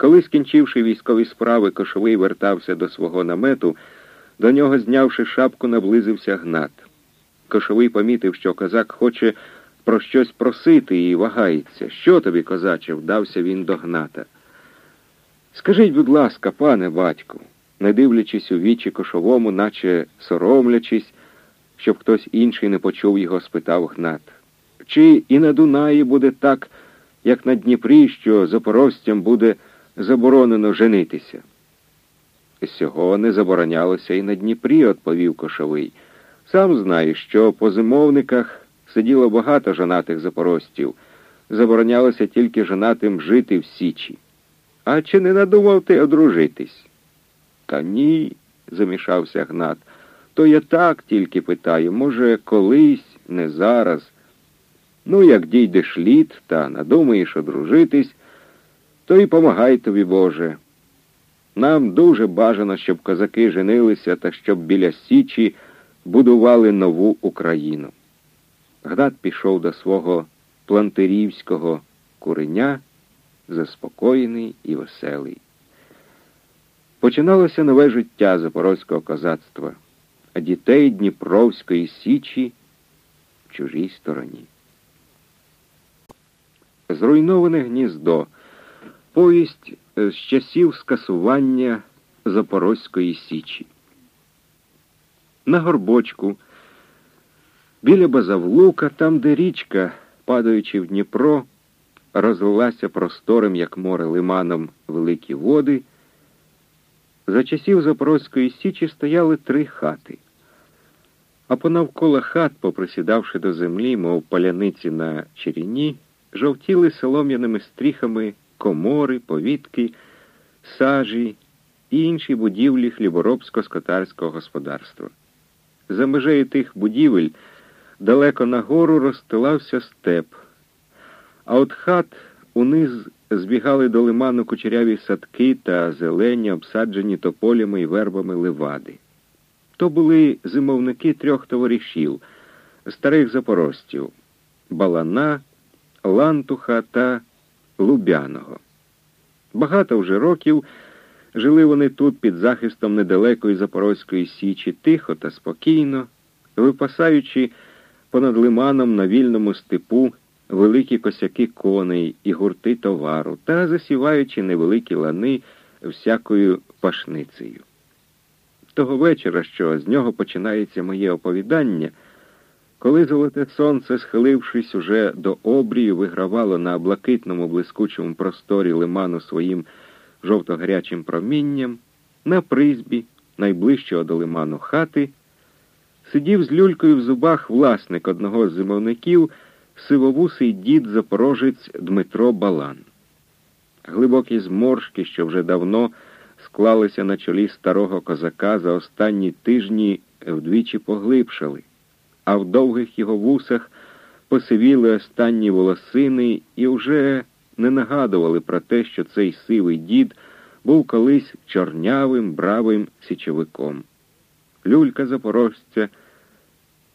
Коли, скінчивши військові справи, кошовий вертався до свого намету, до нього, знявши шапку, наблизився гнат. Кошовий помітив, що козак хоче про щось просити і вагається. Що тобі, козаче, вдався він до гната. Скажіть, будь ласка, пане батьку, не дивлячись у вічі кошовому, наче соромлячись, щоб хтось інший не почув його, спитав гнат. Чи і на Дунаї буде так, як на Дніпрі, що запорожцям буде заборонено женитися? Сього не заборонялося і на Дніпрі, відповів кошовий. Сам знаєш, що по зимовниках сиділо багато жонатих запорожців, заборонялося тільки жонатим жити в Січі. А чи не надумав ти одружитись? Та ні, замішався Гнат. То я так тільки питаю, може, колись, не зараз. Ну, як дійдеш літ та надумаєш одружитись, то й помагай тобі, Боже. Нам дуже бажано, щоб козаки женилися та щоб біля Січі будували нову Україну. Гнат пішов до свого плантирівського куреня, заспокоєний і веселий. Починалося нове життя запорозького козацтва, а дітей Дніпровської Січі в чужій стороні. Зруйноване гніздо, повість з часів скасування Запорозької Січі. На горбочку, біля Базавлука, там, де річка, падаючи в Дніпро, розлилася просторим, як море лиманом, великі води. За часів Запорозької Січі стояли три хати, а понавколо хат, поприсідавши до землі, мов паляниці на черіні, жовтіли солом'яними стріхами комори, повітки, сажі і інші будівлі хліборобсько-скотарського господарства. За межею тих будівель далеко нагору розстилався степ, а от хат униз збігали до лиману кучеряві садки та зелені, обсаджені тополями і вербами левади. То були зимовники трьох товаришів, старих запорожців Балана, Лантуха та Лубяного. Багато вже років жили вони тут під захистом недалекої Запорозької Січі, тихо та спокійно, випасаючи понад лиманом на вільному степу великі косяки коней і гурти товару та засіваючи невеликі лани всякою пашницею. Того вечора, що з нього починається моє оповідання, коли золоте сонце, схилившись уже до обрію, вигравало на блакитному блискучому просторі лиману своїм жовто-гарячим промінням, на призбі, найближчого до лиману хати, сидів з люлькою в зубах власник одного з зимовників сивовусий дід запорожець Дмитро Балан. Глибокі зморшки, що вже давно склалися на чолі старого козака, за останні тижні вдвічі поглибшали, а в довгих його вусах посивіли останні волосини і вже не нагадували про те, що цей сивий дід був колись чорнявим, бравим січовиком. Люлька запорожця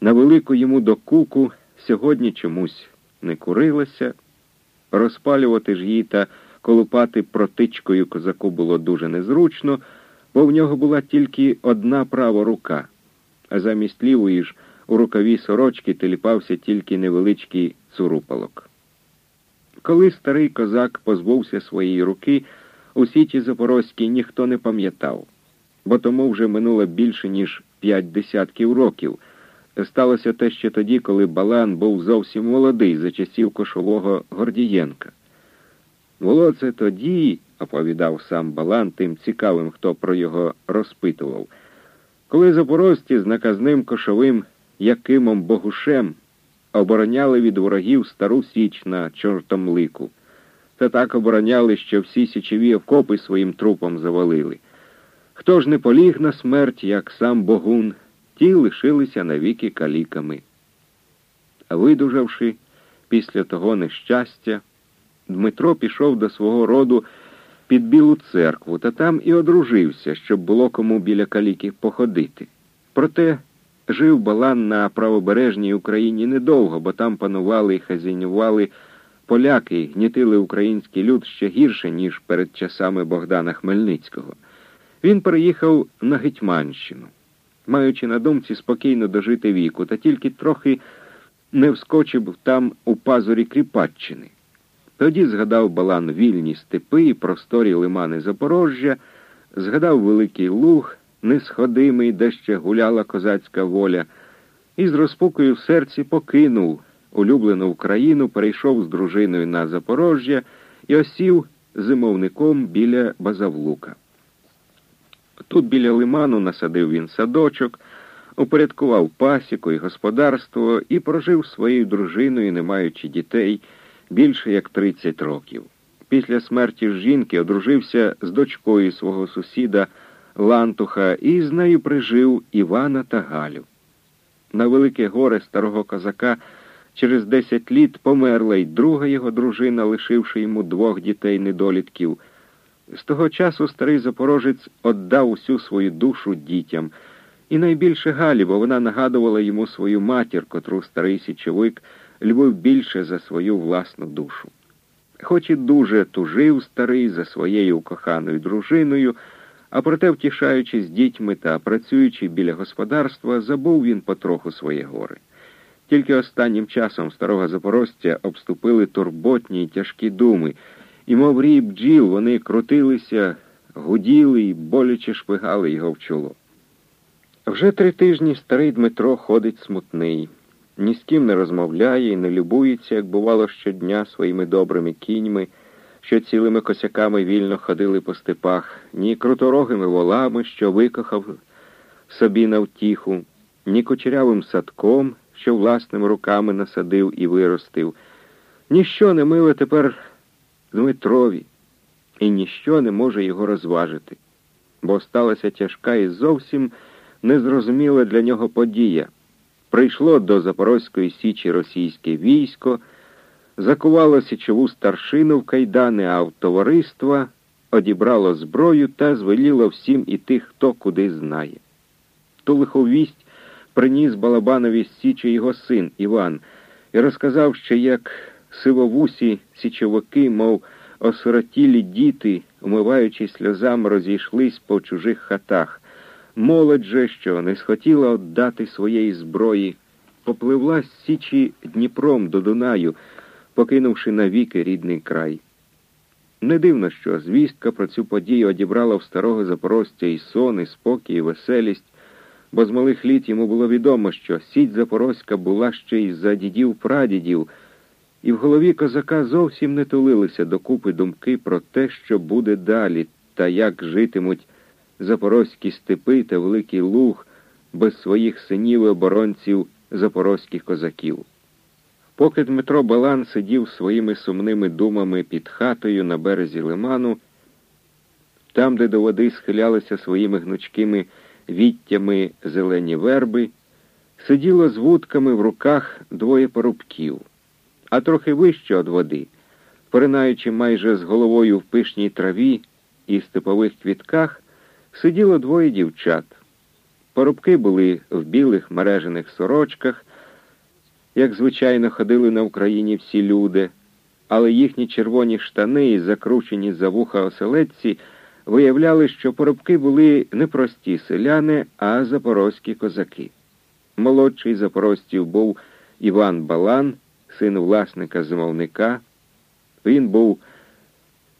на велику йому докуку сьогодні чомусь не курилася, розпалювати ж її та колупати протичкою козаку було дуже незручно, бо в нього була тільки одна права рука, а замість лівої ж у рукаві сорочки теліпався тільки невеличкий цурупалок. Коли старий козак позбувся своєї руки, у сіті Запорозькій ніхто не пам'ятав, бо тому вже минуло більше, ніж п'ять десятків років. Сталося те ще тоді, коли Балан був зовсім молодий за часів кошового Гордієнка. Було це тоді, оповідав сам Балан тим цікавим, хто про його розпитував, коли запорожці з наказним кошовим Якимом Богушем обороняли від ворогів стару січ на чортомлику. Та так обороняли, що всі січові окопи своїм трупом завалили. Хто ж не поліг на смерть, як сам Богун, ті лишилися навіки каліками. А видужавши після того нещастя, Дмитро пішов до свого роду під Білу церкву та там і одружився, щоб було кому біля каліки походити. Проте жив Балан на правобережній Україні недовго, бо там панували і хазяйнували поляки гнітили український люд ще гірше, ніж перед часами Богдана Хмельницького. Він переїхав на Гетьманщину, маючи на думці спокійно дожити віку, та тільки трохи не вскочив там у пазурі Кріпаччини. Тоді згадав балан вільні степи і просторі лимани Запорожжя, згадав Великий Луг, несходимий, де ще гуляла козацька воля, і з розпукою в серці покинув улюблену Україну, перейшов з дружиною на Запорожжя і осів зимовником біля Базавлука. Тут біля лиману насадив він садочок, упорядкував пасіку і господарство і прожив своєю дружиною, не маючи дітей, більше як 30 років. Після смерті жінки одружився з дочкою свого сусіда Лантуха і з нею прижив Івана та Галю. На велике горе старого козака через десять літ померла й друга його дружина, лишивши йому двох дітей-недолітків. З того часу старий запорожець отдав усю свою душу дітям, і найбільше Галі, бо вона нагадувала йому свою матір, котру старий січовик любив більше за свою власну душу. Хоч і дуже тужив старий за своєю коханою дружиною, а проте, втішаючись дітьми та працюючи біля господарства, забув він потроху своє гори. Тільки останнім часом старого запорожця обступили турботні й тяжкі думи, і, мов рій бджіл, вони крутилися, гуділи і боляче шпигали його в чоло. Вже три тижні старий Дмитро ходить смутний, ні з ким не розмовляє і не любується, як бувало щодня своїми добрими кіньми, що цілими косяками вільно ходили по степах, ні круторогими волами, що викохав собі на втіху, ні кучерявим садком, що власними руками насадив і виростив. Ніщо не миле тепер Дмитрові, і ніщо не може його розважити, бо сталася тяжка і зовсім незрозуміла для нього подія. Прийшло до Запорозької Січі російське військо, закувало січову старшину в кайдани, а в товариства одібрало зброю та звеліло всім і тих, хто куди знає. Ту лиховість приніс Балабанові Січі його син Іван і розказав, що як сивовусі січовики, мов осиротілі діти, умиваючись сльозами, розійшлись по чужих хатах. Молодь же, що не схотіла віддати своєї зброї, попливла з Січі Дніпром до Дунаю, покинувши навіки рідний край. Не дивно, що звістка про цю подію одібрала в старого запорожця і сон, і спокій, і веселість, бо з малих літ йому було відомо, що сіть Запорозька була ще й за дідів прадідів, і в голові козака зовсім не тулилися докупи думки про те, що буде далі, та як житимуть запорозькі степи та Великий Луг без своїх синів і оборонців запорозьких козаків. Поки Дмитро Балан сидів своїми сумними думами під хатою на березі лиману, там, де до води схилялися своїми гнучкими віттями зелені верби, сиділо з вудками в руках двоє порубків, а трохи вище від води, поринаючи майже з головою в пишній траві і степових квітках, сиділо двоє дівчат. Порубки були в білих мережених сорочках, як звичайно ходили на Україні всі люди, але їхні червоні штани і закручені за вуха оселедці виявляли, що поробки були не прості селяни, а запорозькі козаки. Молодший запорожців був Іван Балан, син власника зимовника. Він був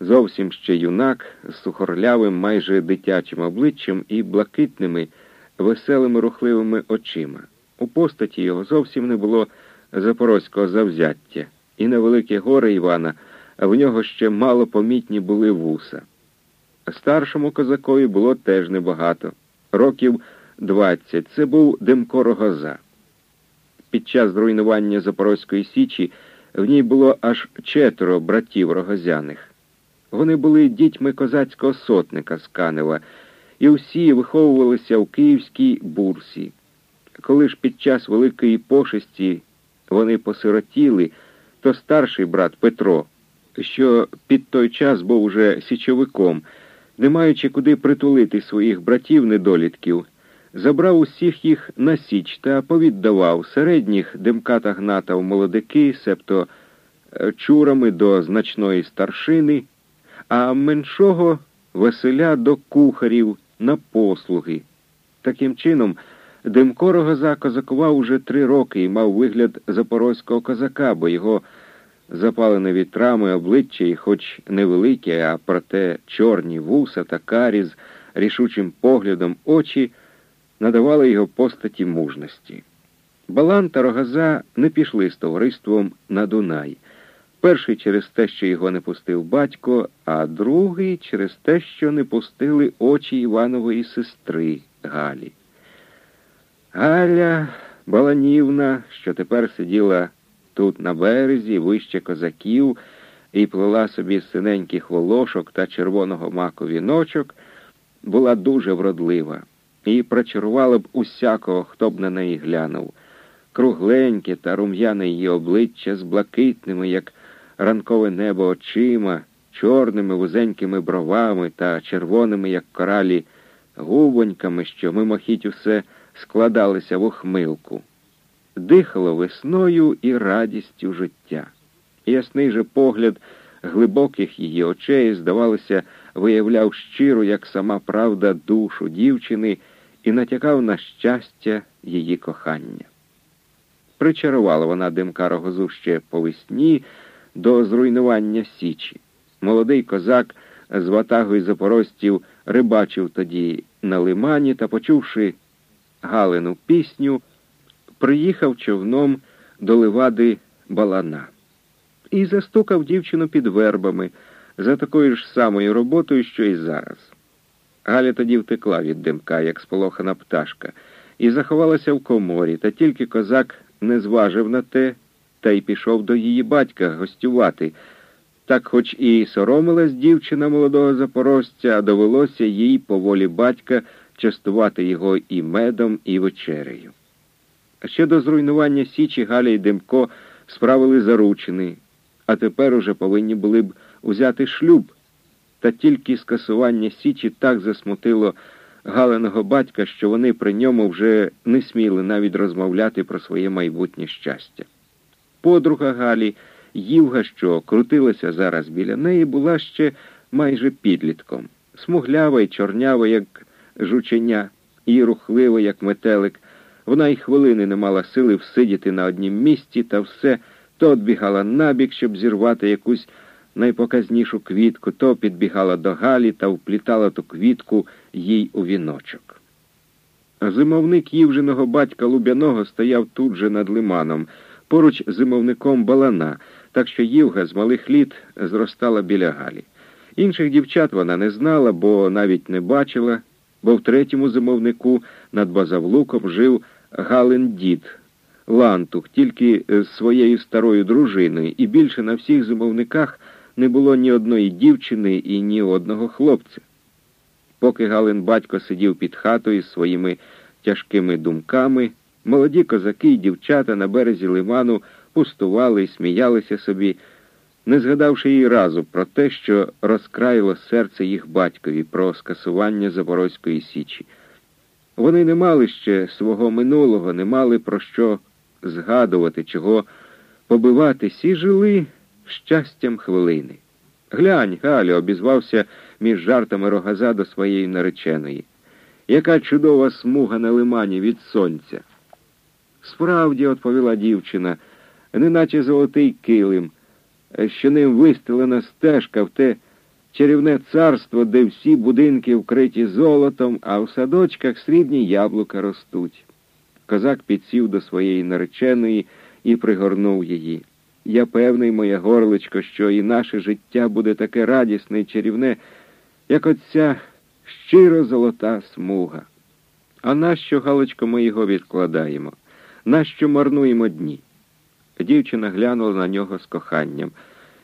зовсім ще юнак з сухорлявим, майже дитячим обличчям і блакитними, веселими рухливими очима. У постаті його зовсім не було запорозького завзяття, і на великі гори Івана в нього ще мало помітні були вуса. Старшому козакові було теж небагато, років двадцять. Це був Демко Рогоза. Під час зруйнування Запорозької Січі в ній було аж четверо братів рогозяних. Вони були дітьми козацького сотника з Канева, і всі виховувалися в Київській бурсі. Коли ж під час Великої пошесті вони посиротіли, то старший брат Петро, що під той час був уже січовиком, не маючи куди притулити своїх братів-недолітків, забрав усіх їх на січ та повіддавав середніх Демка та Гната в молодики, себто е, чурами до значної старшини, а меншого Василя до кухарів на послуги. Таким чином, Демко Рогоза козакував уже три роки і мав вигляд запорозького козака, бо його запалене вітрами обличчя, і хоч невеликі, а проте чорні вуса та карі з рішучим поглядом очі надавали його постаті мужності. Балан та Рогоза не пішли з товариством на Дунай. Перший через те, що його не пустив батько, а другий через те, що не пустили очі Іванової сестри Галі. Галя Баланівна, що тепер сиділа тут на березі, вище козаків, і плела собі синеньких волошок та червоного маку віночок, була дуже вродлива і прочарувала б усякого, хто б на неї глянув. Кругленьке та рум'яне її обличчя з блакитними, як ранкове небо очима, чорними вузенькими бровами та червоними, як коралі, губоньками, що мимохідь усе складалися в ухмилку. Дихало весною і радістю життя. Ясний же погляд глибоких її очей, здавалося, виявляв щиро, як сама правда, душу дівчини і натякав на щастя її кохання. Причарувала вона димка рогозу ще по весні до зруйнування Січі. Молодий козак з ватагою запорожців рибачив тоді на лимані та, почувши Галину пісню, приїхав човном до ливади балана і застукав дівчину під вербами за такою ж самою роботою, що і зараз. Галя тоді втекла від димка, як сполохана пташка, і заховалася в коморі, та тільки козак не зважив на те та й пішов до її батька гостювати. Так, хоч і соромилась дівчина молодого запорожця, а довелося їй по волі батька частувати його і медом, і вечерею. А ще до зруйнування Січі Галя й Демко справили заручини, а тепер уже повинні були б узяти шлюб. Та тільки скасування Січі так засмутило Галиного батька, що вони при ньому вже не сміли навіть розмовляти про своє майбутнє щастя. Подруга Галі, Ївга, що крутилася зараз біля неї, була ще майже підлітком, смуглява й чорнява, як жученя, і рухлива, як метелик. Вона й хвилини не мала сили всидіти на однім місці та все то відбігала набік, щоб зірвати якусь найпоказнішу квітку, то підбігала до Галі та вплітала ту квітку їй у віночок. Зимовник ївженого батька Лубяного стояв тут же над лиманом, поруч зимовником балана, так що Ївга з малих літ зростала біля Галі. Інших дівчат вона не знала, бо навіть не бачила, бо в третьому зимовнику над Базавлуком жив Галин дід, лантух, тільки з своєю старою дружиною, і більше на всіх зимовниках не було ні одної дівчини і ні одного хлопця. Поки Галин батько сидів під хатою з своїми тяжкими думками, молоді козаки й дівчата на березі лиману пустували і сміялися собі, не згадавши їй разу про те, що розкраїло серце їх батькові про скасування Запорозької Січі. Вони не мали ще свого минулого, не мали про що згадувати, чого побиватись, і жили щастям хвилини. Глянь, Галю, обізвався між жартами рогаза до своєї нареченої. Яка чудова смуга на лимані від сонця. Справді, відповіла дівчина, неначе золотий килим, що ним вистелена стежка в те чарівне царство, де всі будинки вкриті золотом, а в садочках срібні яблука ростуть. Козак підсів до своєї нареченої і пригорнув її. Я певний, моє горличко, що і наше життя буде таке радісне і чарівне, як оця щиро золота смуга. А нащо, Галочко, ми його відкладаємо? Нащо марнуємо дні? Дівчина глянула на нього з коханням.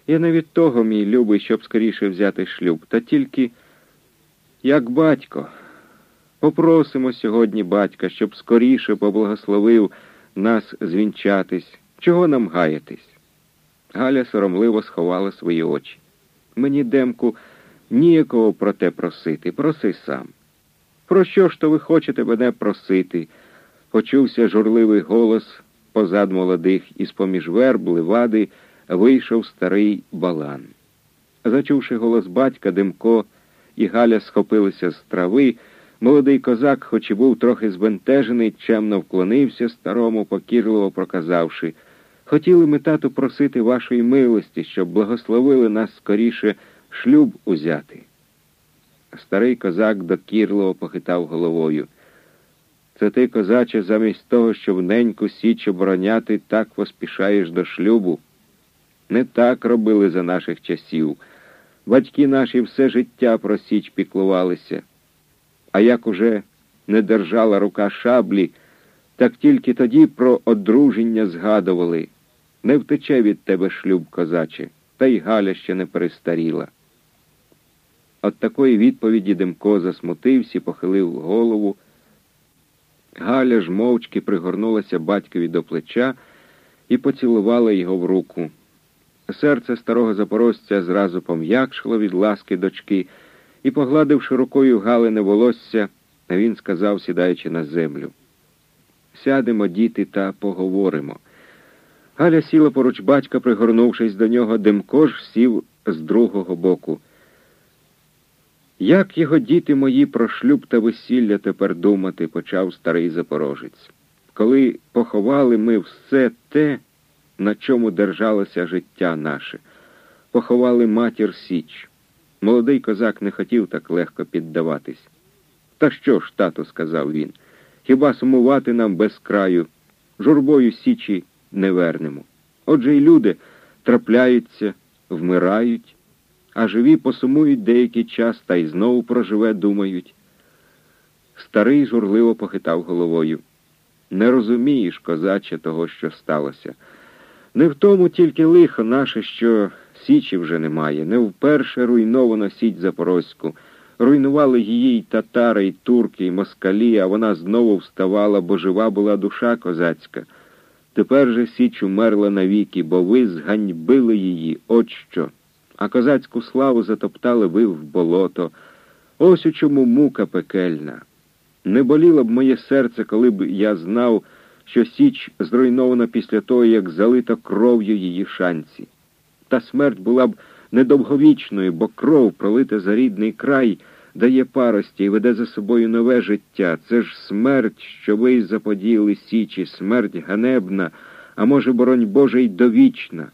Я не від того, мій любий, щоб скоріше взяти шлюб, та тільки, як батько, попросимо сьогодні батька, щоб скоріше поблагословив нас звінчатись. Чого нам гаятись? Галя соромливо сховала свої очі. Мені, Демку, ніякого про те просити. Проси сам. Про що ж то ви хочете мене просити? Почувся журливий голос позад молодих із поміж верб, ливади, вийшов старий балан. Зачувши голос батька, Димко і Галя схопилися з трави, молодий козак, хоч і був трохи збентежений, чемно вклонився старому, покірливо проказавши Хотіли ми, тату, просити вашої милості, щоб благословили нас скоріше шлюб узяти. Старий козак докірливо похитав головою. Це ти, козаче, замість того, щоб неньку січ обороняти, так поспішаєш до шлюбу. Не так робили за наших часів. Батьки наші все життя про січ піклувалися. А як уже не держала рука шаблі, так тільки тоді про одруження згадували. Не втече від тебе шлюб, козаче, та й Галя ще не перестаріла. От такої відповіді Демко засмутився, похилив голову. Галя ж мовчки пригорнулася батькові до плеча і поцілувала його в руку. Серце старого запорожця зразу пом'якшило від ласки дочки, і, погладивши рукою Галине волосся, він сказав, сідаючи на землю. Сядемо, діти, та поговоримо. Галя сіла поруч батька, пригорнувшись до нього, Демко ж сів з другого боку. Як його діти мої про шлюб та весілля тепер думати, почав старий запорожець. Коли поховали ми все те, на чому держалося життя наше, поховали матір Січ. Молодий козак не хотів так легко піддаватись. Та що ж, тато, сказав він, хіба сумувати нам без краю, журбою Січі не вернемо. Отже й люди трапляються, вмирають а живі посумують деякий час та й знову проживе, думають. Старий журливо похитав головою. Не розумієш, козаче, того, що сталося. Не в тому тільки лихо наше, що Січі вже немає, не вперше руйновано Січ Запорозьку. Руйнували її й татари, й турки, й москалі, а вона знову вставала, бо жива була душа козацька. Тепер же Січ умерла навіки, бо ви зганьбили її, от що а козацьку славу затоптали ви в болото. Ось у чому мука пекельна. Не боліло б моє серце, коли б я знав, що Січ зруйнована після того, як залито кров'ю її шанці. Та смерть була б недовговічною, бо кров, пролита за рідний край, дає парості і веде за собою нове життя. Це ж смерть, що ви заподіяли Січі, смерть ганебна, а може, боронь Боже, й довічна.